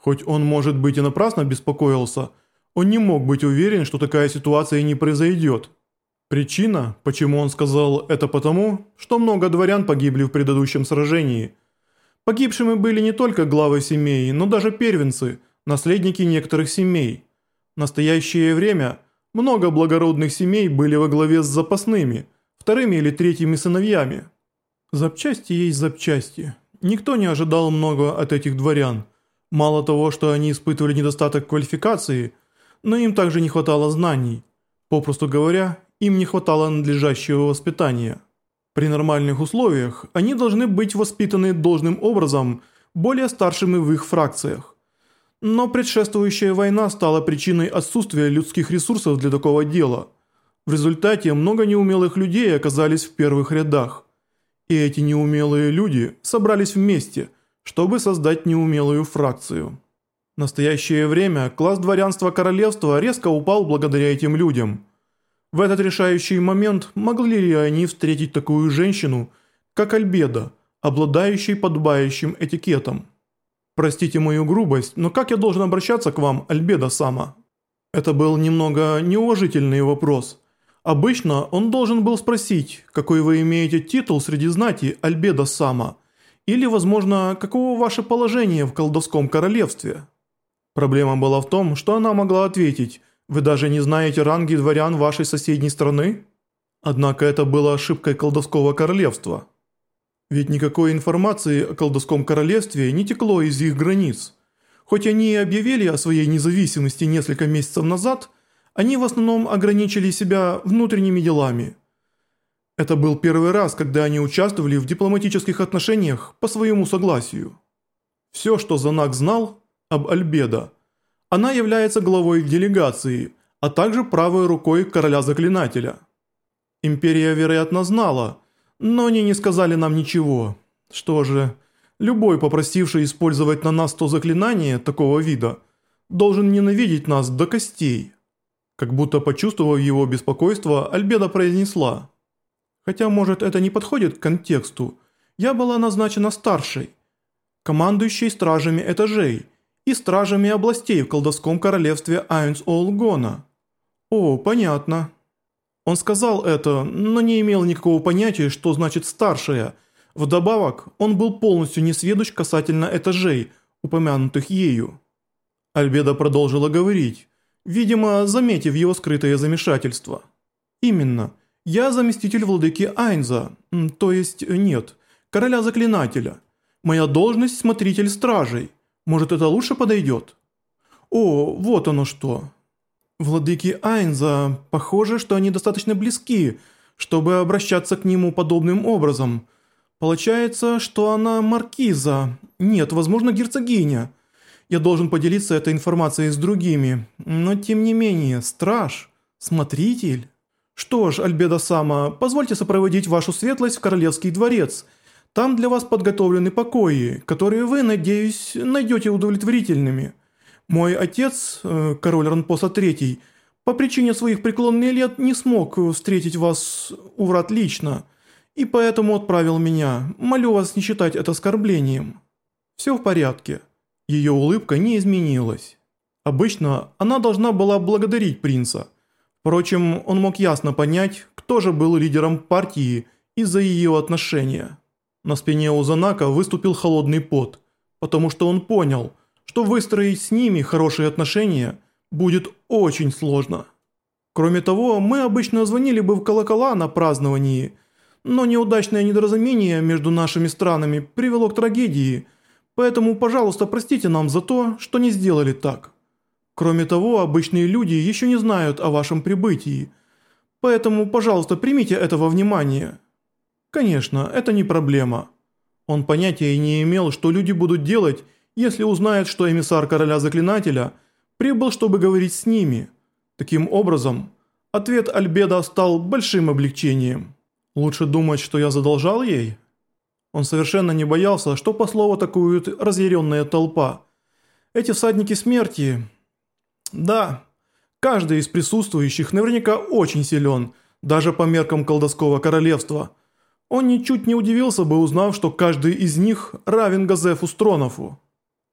Хоть он, может быть, и напрасно беспокоился, он не мог быть уверен, что такая ситуация не произойдет. Причина, почему он сказал это потому, что много дворян погибли в предыдущем сражении. Погибшими были не только главы семей, но даже первенцы, наследники некоторых семей. В настоящее время много благородных семей были во главе с запасными, вторыми или третьими сыновьями. Запчасти есть запчасти. Никто не ожидал много от этих дворян. Мало того, что они испытывали недостаток квалификации, но им также не хватало знаний. Попросту говоря, им не хватало надлежащего воспитания. При нормальных условиях они должны быть воспитаны должным образом более старшими в их фракциях. Но предшествующая война стала причиной отсутствия людских ресурсов для такого дела. В результате много неумелых людей оказались в первых рядах. И эти неумелые люди собрались вместе – чтобы создать неумелую фракцию. В настоящее время класс дворянства королевства резко упал благодаря этим людям. В этот решающий момент могли ли они встретить такую женщину, как Альбеда, обладающей подобающим этикетом? Простите мою грубость, но как я должен обращаться к вам, Альбеда Сама? Это был немного неуважительный вопрос. Обычно он должен был спросить, какой вы имеете титул среди знати Альбеда Сама – или, возможно, каково ваше положение в колдовском королевстве? Проблема была в том, что она могла ответить «Вы даже не знаете ранги дворян вашей соседней страны?» Однако это было ошибкой колдовского королевства. Ведь никакой информации о колдовском королевстве не текло из их границ. Хоть они и объявили о своей независимости несколько месяцев назад, они в основном ограничили себя внутренними делами – это был первый раз, когда они участвовали в дипломатических отношениях по своему согласию. Все, что Занак знал об Альбедо, она является главой делегации, а также правой рукой короля-заклинателя. Империя, вероятно, знала, но они не сказали нам ничего. Что же, любой, попросивший использовать на нас то заклинание такого вида, должен ненавидеть нас до костей. Как будто почувствовав его беспокойство, Альбеда произнесла – Хотя, может, это не подходит к контексту. Я была назначена старшей, командующей стражами этажей и стражами областей в колдовском королевстве Айнс-Олгона. О, понятно. Он сказал это, но не имел никакого понятия, что значит «старшая». Вдобавок, он был полностью несведущ касательно этажей, упомянутых ею. Альбеда продолжила говорить, видимо, заметив его скрытое замешательство. «Именно. Я заместитель владыки Айнза, то есть нет, короля-заклинателя. Моя должность смотритель стражей. Может это лучше подойдет? О, вот оно что. Владыки Айнза, похоже, что они достаточно близки, чтобы обращаться к нему подобным образом. Получается, что она маркиза, нет, возможно, герцогиня. Я должен поделиться этой информацией с другими, но тем не менее, страж, смотритель... «Что ж, Альбедо-сама, позвольте сопроводить вашу светлость в королевский дворец. Там для вас подготовлены покои, которые вы, надеюсь, найдете удовлетворительными. Мой отец, э, король Ранпоса III, по причине своих преклонных лет не смог встретить вас у врат лично, и поэтому отправил меня. Молю вас не считать это оскорблением». «Все в порядке». Ее улыбка не изменилась. Обычно она должна была благодарить принца – Впрочем, он мог ясно понять, кто же был лидером партии из-за ее отношения. На спине у Занака выступил холодный пот, потому что он понял, что выстроить с ними хорошие отношения будет очень сложно. Кроме того, мы обычно звонили бы в колокола на праздновании, но неудачное недоразумение между нашими странами привело к трагедии, поэтому, пожалуйста, простите нам за то, что не сделали так. Кроме того, обычные люди еще не знают о вашем прибытии. Поэтому, пожалуйста, примите это во внимание. Конечно, это не проблема. Он понятия не имел, что люди будут делать, если узнают, что эмиссар короля-заклинателя прибыл, чтобы говорить с ними. Таким образом, ответ Альбеда стал большим облегчением. Лучше думать, что я задолжал ей? Он совершенно не боялся, что по слову атакует разъяренная толпа. Эти всадники смерти да, каждый из присутствующих наверняка очень силен, даже по меркам колдовского королевства. Он ничуть не удивился бы, узнав, что каждый из них равен Газефу Стронофу.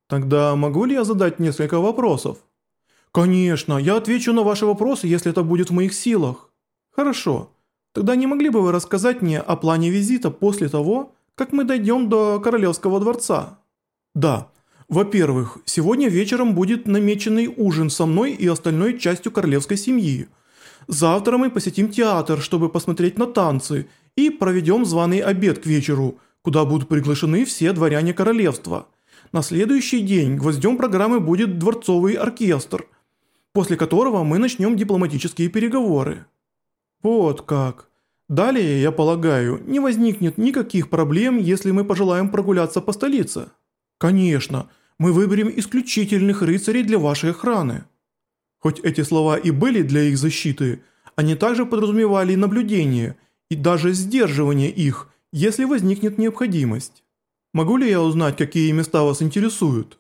Тогда могу ли я задать несколько вопросов? Конечно, я отвечу на ваши вопросы, если это будет в моих силах. Хорошо. Тогда не могли бы вы рассказать мне о плане визита после того, как мы дойдем до Королевского дворца? Да. Во-первых, сегодня вечером будет намеченный ужин со мной и остальной частью королевской семьи. Завтра мы посетим театр, чтобы посмотреть на танцы, и проведем званый обед к вечеру, куда будут приглашены все дворяне королевства. На следующий день гвоздем программы будет дворцовый оркестр, после которого мы начнем дипломатические переговоры. Вот как. Далее, я полагаю, не возникнет никаких проблем, если мы пожелаем прогуляться по столице. Конечно, мы выберем исключительных рыцарей для вашей охраны. Хоть эти слова и были для их защиты, они также подразумевали наблюдение и даже сдерживание их, если возникнет необходимость. Могу ли я узнать, какие места вас интересуют?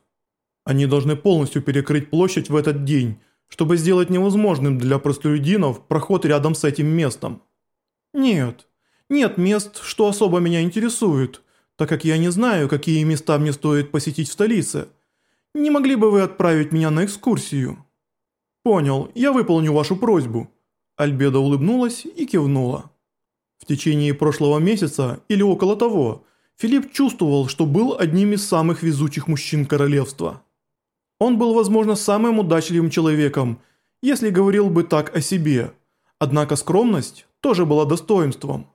Они должны полностью перекрыть площадь в этот день, чтобы сделать невозможным для простолюдинов проход рядом с этим местом. Нет, нет мест, что особо меня интересует, так как я не знаю, какие места мне стоит посетить в столице. Не могли бы вы отправить меня на экскурсию? Понял, я выполню вашу просьбу. Альбеда улыбнулась и кивнула. В течение прошлого месяца или около того Филипп чувствовал, что был одним из самых везучих мужчин королевства. Он был, возможно, самым удачливым человеком, если говорил бы так о себе. Однако скромность тоже была достоинством.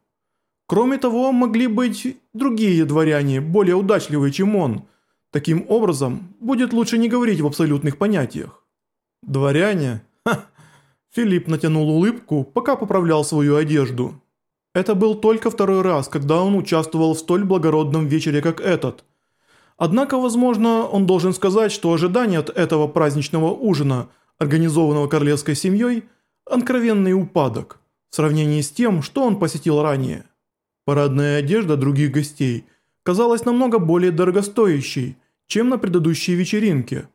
Кроме того, могли быть другие дворяне, более удачливые, чем он. Таким образом, будет лучше не говорить в абсолютных понятиях. Дворяне? Ха! Филипп натянул улыбку, пока поправлял свою одежду. Это был только второй раз, когда он участвовал в столь благородном вечере, как этот. Однако, возможно, он должен сказать, что ожидание от этого праздничного ужина, организованного королевской семьей, откровенный упадок в сравнении с тем, что он посетил ранее. Парадная одежда других гостей казалась намного более дорогостоящей, чем на предыдущей вечеринке.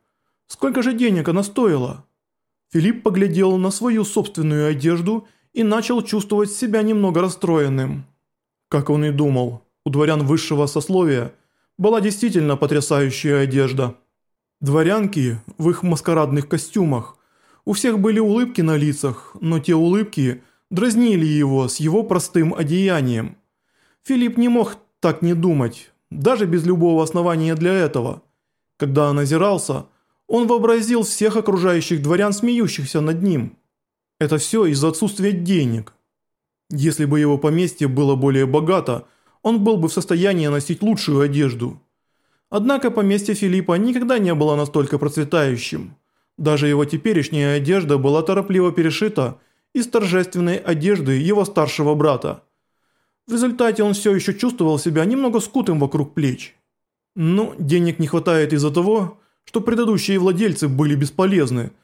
Сколько же денег она стоила? Филипп поглядел на свою собственную одежду и начал чувствовать себя немного расстроенным. Как он и думал, у дворян высшего сословия была действительно потрясающая одежда. Дворянки в их маскарадных костюмах. У всех были улыбки на лицах, но те улыбки дразнили его с его простым одеянием. Филипп не мог так не думать, даже без любого основания для этого. Когда он озирался, он вообразил всех окружающих дворян, смеющихся над ним. Это все из-за отсутствия денег. Если бы его поместье было более богато, он был бы в состоянии носить лучшую одежду. Однако поместье Филиппа никогда не было настолько процветающим. Даже его теперешняя одежда была торопливо перешита из торжественной одежды его старшего брата. В результате он все еще чувствовал себя немного скутым вокруг плеч. Но денег не хватает из-за того, что предыдущие владельцы были бесполезны –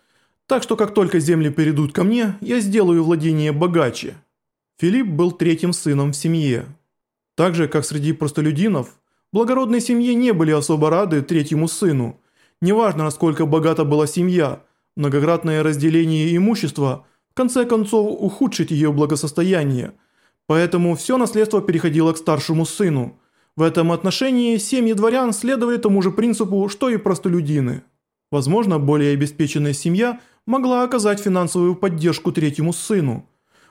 так что как только земли перейдут ко мне, я сделаю владение богаче». Филипп был третьим сыном в семье. Так же, как среди простолюдинов, благородной семье не были особо рады третьему сыну. Неважно, насколько богата была семья, многократное разделение имущества в конце концов ухудшит ее благосостояние. Поэтому все наследство переходило к старшему сыну. В этом отношении семьи дворян следовали тому же принципу, что и простолюдины. Возможно, более обеспеченная семья – могла оказать финансовую поддержку третьему сыну.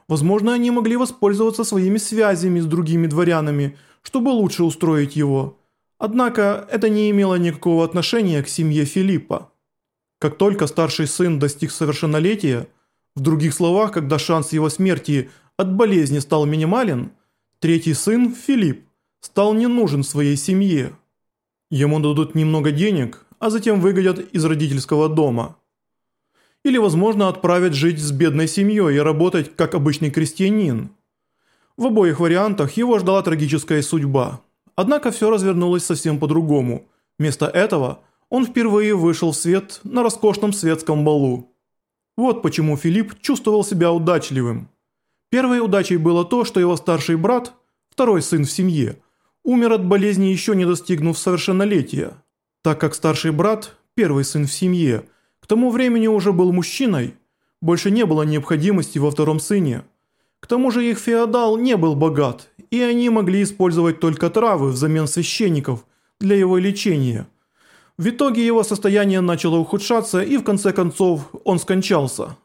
Возможно, они могли воспользоваться своими связями с другими дворянами, чтобы лучше устроить его. Однако это не имело никакого отношения к семье Филиппа. Как только старший сын достиг совершеннолетия, в других словах, когда шанс его смерти от болезни стал минимален, третий сын, Филипп, стал не нужен своей семье. Ему дадут немного денег, а затем выгонят из родительского дома – или, возможно, отправят жить с бедной семьей и работать как обычный крестьянин. В обоих вариантах его ждала трагическая судьба. Однако все развернулось совсем по-другому. Вместо этого он впервые вышел в свет на роскошном светском балу. Вот почему Филипп чувствовал себя удачливым. Первой удачей было то, что его старший брат, второй сын в семье, умер от болезни еще не достигнув совершеннолетия. Так как старший брат, первый сын в семье, к тому времени уже был мужчиной, больше не было необходимости во втором сыне. К тому же их феодал не был богат, и они могли использовать только травы взамен священников для его лечения. В итоге его состояние начало ухудшаться и в конце концов он скончался.